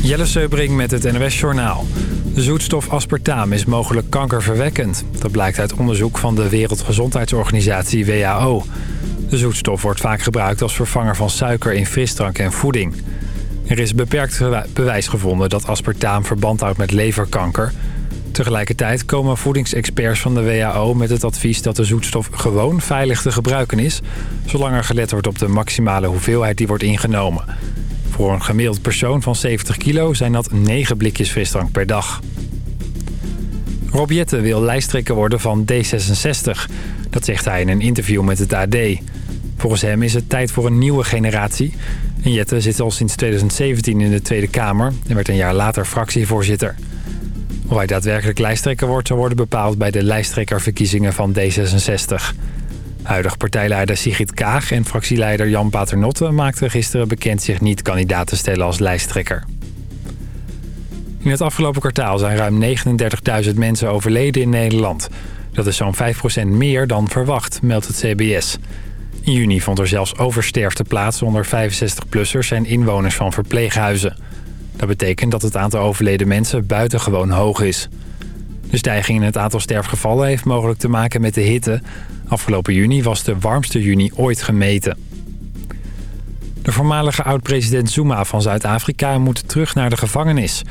Jelle Seubring met het NOS Journaal. De zoetstof aspartaam is mogelijk kankerverwekkend. Dat blijkt uit onderzoek van de Wereldgezondheidsorganisatie WHO. De zoetstof wordt vaak gebruikt als vervanger van suiker in frisdrank en voeding. Er is beperkt bewijs gevonden dat aspartaam verband houdt met leverkanker. Tegelijkertijd komen voedingsexperts van de WHO met het advies dat de zoetstof gewoon veilig te gebruiken is... zolang er gelet wordt op de maximale hoeveelheid die wordt ingenomen. Voor een gemiddeld persoon van 70 kilo zijn dat 9 blikjes frisdrank per dag. Rob Jette wil lijsttrekker worden van D66. Dat zegt hij in een interview met het AD. Volgens hem is het tijd voor een nieuwe generatie. En Jette zit al sinds 2017 in de Tweede Kamer... en werd een jaar later fractievoorzitter. Of hij daadwerkelijk lijsttrekker wordt... zal worden bepaald bij de lijsttrekkerverkiezingen van D66. Huidig partijleider Sigrid Kaag en fractieleider Jan Paternotte... maakten gisteren bekend zich niet kandidaat te stellen als lijsttrekker. In het afgelopen kwartaal zijn ruim 39.000 mensen overleden in Nederland. Dat is zo'n 5% meer dan verwacht, meldt het CBS. In juni vond er zelfs oversterfte plaats onder 65-plussers en inwoners van verpleeghuizen. Dat betekent dat het aantal overleden mensen buitengewoon hoog is. De stijging in het aantal sterfgevallen heeft mogelijk te maken met de hitte. Afgelopen juni was de warmste juni ooit gemeten. De voormalige oud-president Zuma van Zuid-Afrika moet terug naar de gevangenis.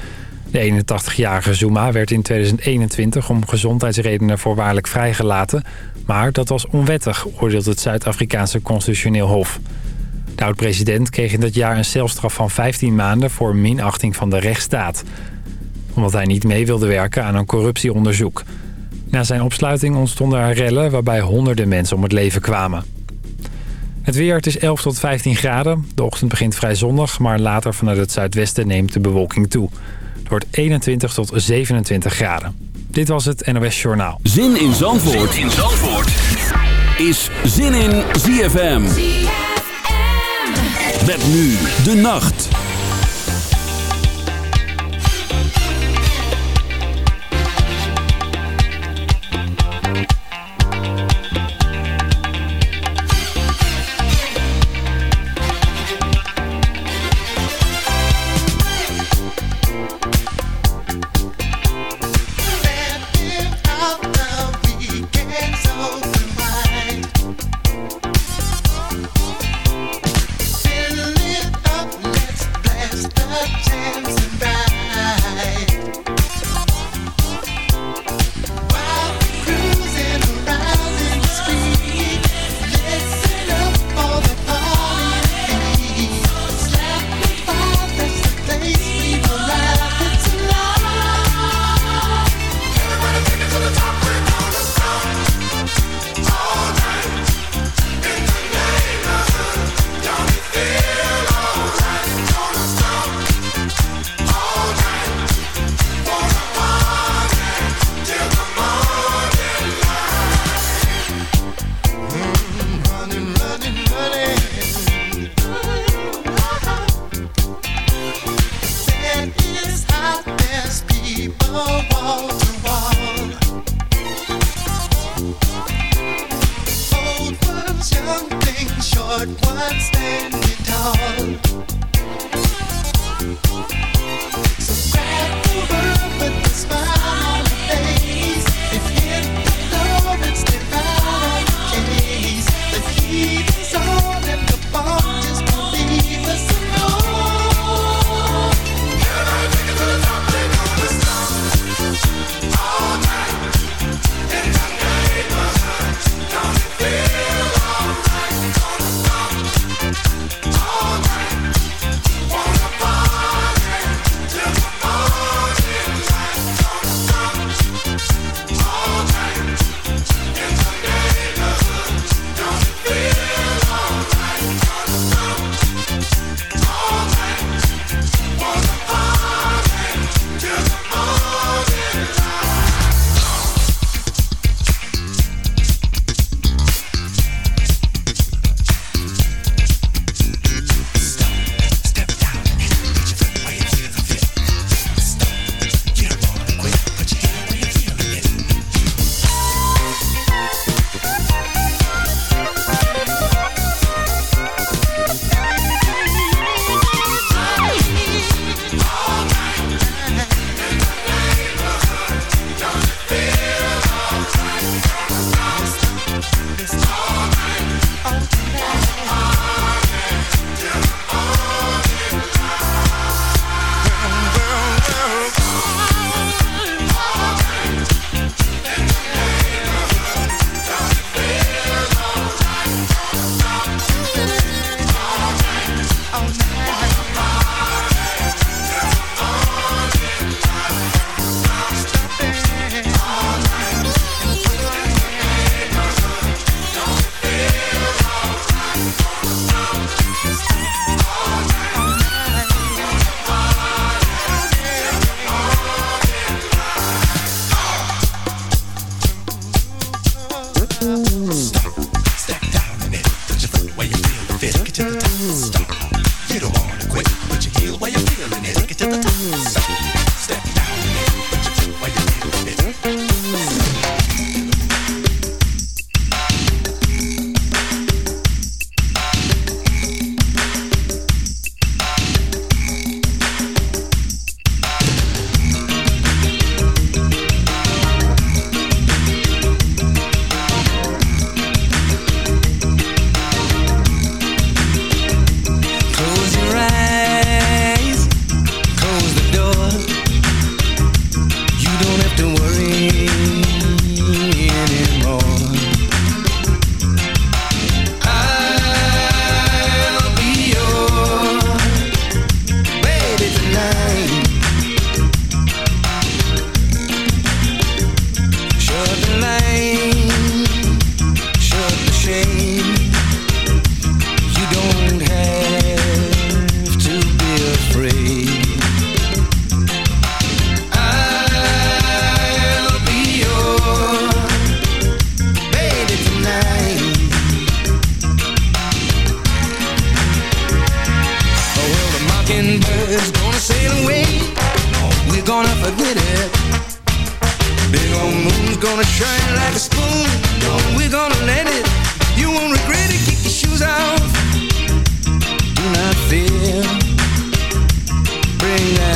De 81-jarige Zuma werd in 2021 om gezondheidsredenen voorwaardelijk vrijgelaten... maar dat was onwettig, oordeelt het Zuid-Afrikaanse constitutioneel hof. De oud-president kreeg in dat jaar een celstraf van 15 maanden... voor minachting van de rechtsstaat. Omdat hij niet mee wilde werken aan een corruptieonderzoek. Na zijn opsluiting ontstonden er rellen waarbij honderden mensen om het leven kwamen. Het weer, het is 11 tot 15 graden. De ochtend begint vrij zonnig, maar later vanuit het zuidwesten neemt de bewolking toe. Het wordt 21 tot 27 graden. Dit was het NOS Journaal. Zin in Zandvoort, zin in Zandvoort. is Zin in ZFM. ZFM. Met nu de nacht.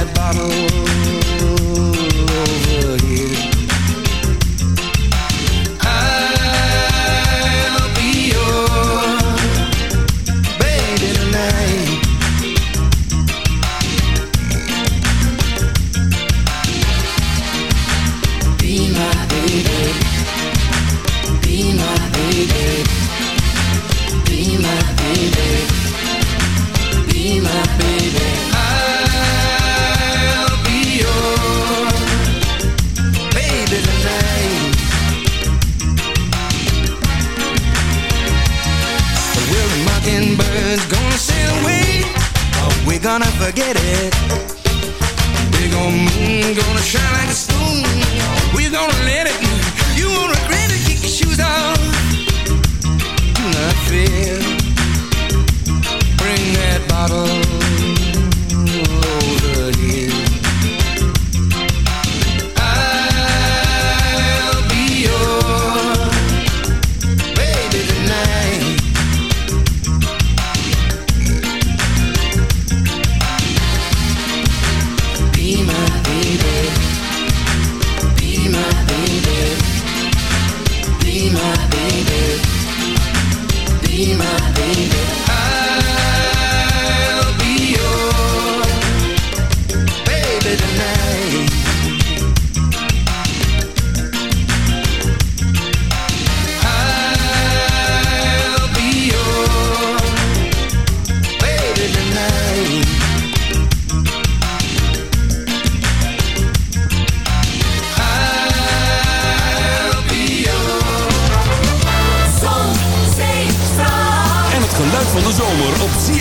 That bottle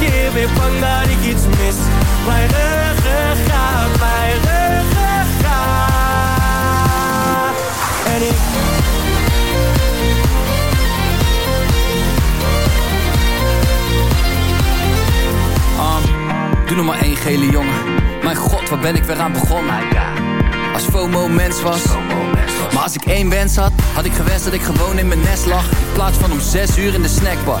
keer weer bang dat ik iets mis. Mijn ruggengraat, mijn ruggengraat. En ik um, Doe nog maar één gele jongen. Mijn god, waar ben ik weer aan begonnen? Als FOMO mens was. Maar als ik één wens had Had ik gewenst dat ik gewoon in mijn nest lag. In plaats van om zes uur in de snackbar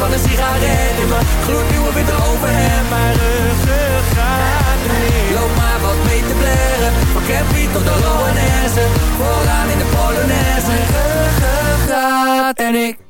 Van een sigaret in mijn gloednieuwe witte overhemd Mijn ruggengraat niet. Loop maar wat mee te blaren Van Campy tot de Loanesse Vooraan in de Polonaise. Ruggengraat en ik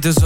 die de zon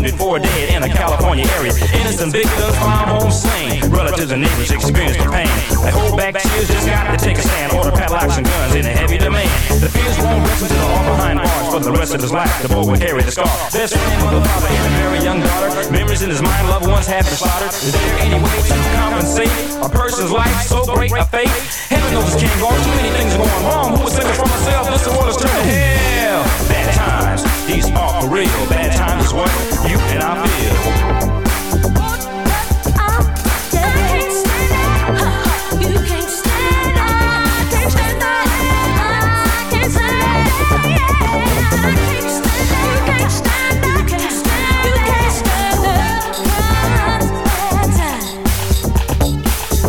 One wounded, four dead in the California area. Innocent victims found home slain. Relatives and neighbors experience the pain. They hold back tears, just got to take a stand. Order padlocks and guns in a heavy demand. The fears won't rest until all behind bars for the rest of his life. The boy will carry the scar. Best friend, mother, father, and a very young daughter. Memories in his mind, loved ones have been slaughtered. Is there any way to compensate a person's life so great a fate? Heaven knows this can't go on. Too many things are going wrong. Who was thinking for myself? This world is turning hell. Bad times. These are for real. Bad times is what you and I feel. You can't stand up, I can't stand up, you can't stand up, you can't stand the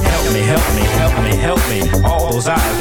Help me, help me, help me, help me. All those eyes,